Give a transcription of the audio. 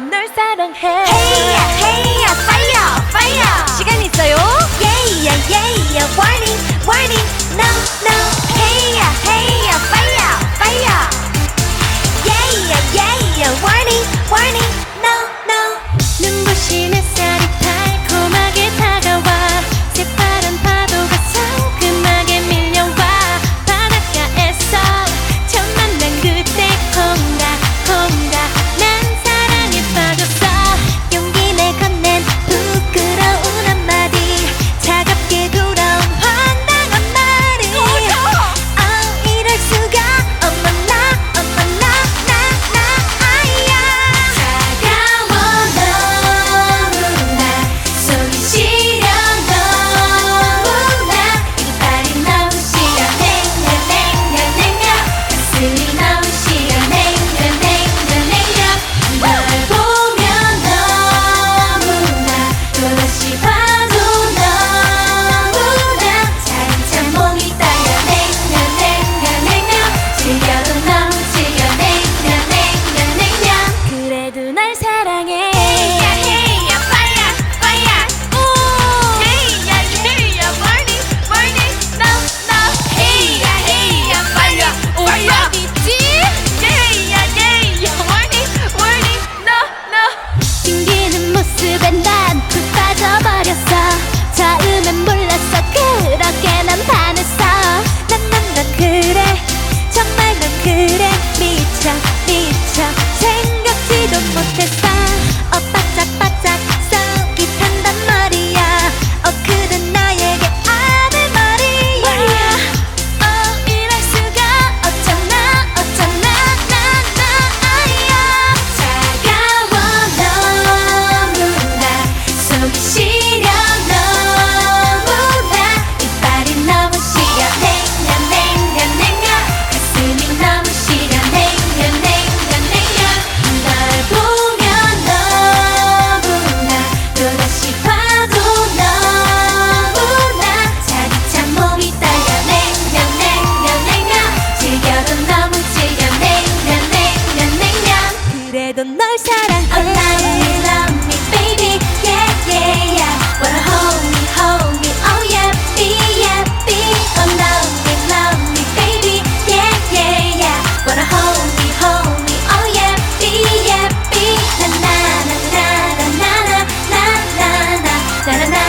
널 사랑해. 그래도 널 사랑해 Oh love me love me baby yeah yeah yeah Wanna hold me hold me oh yeah be yeah be Oh love me love me baby yeah yeah yeah Wanna hold me hold me oh yeah be yeah be Na na na na na na na na na na na na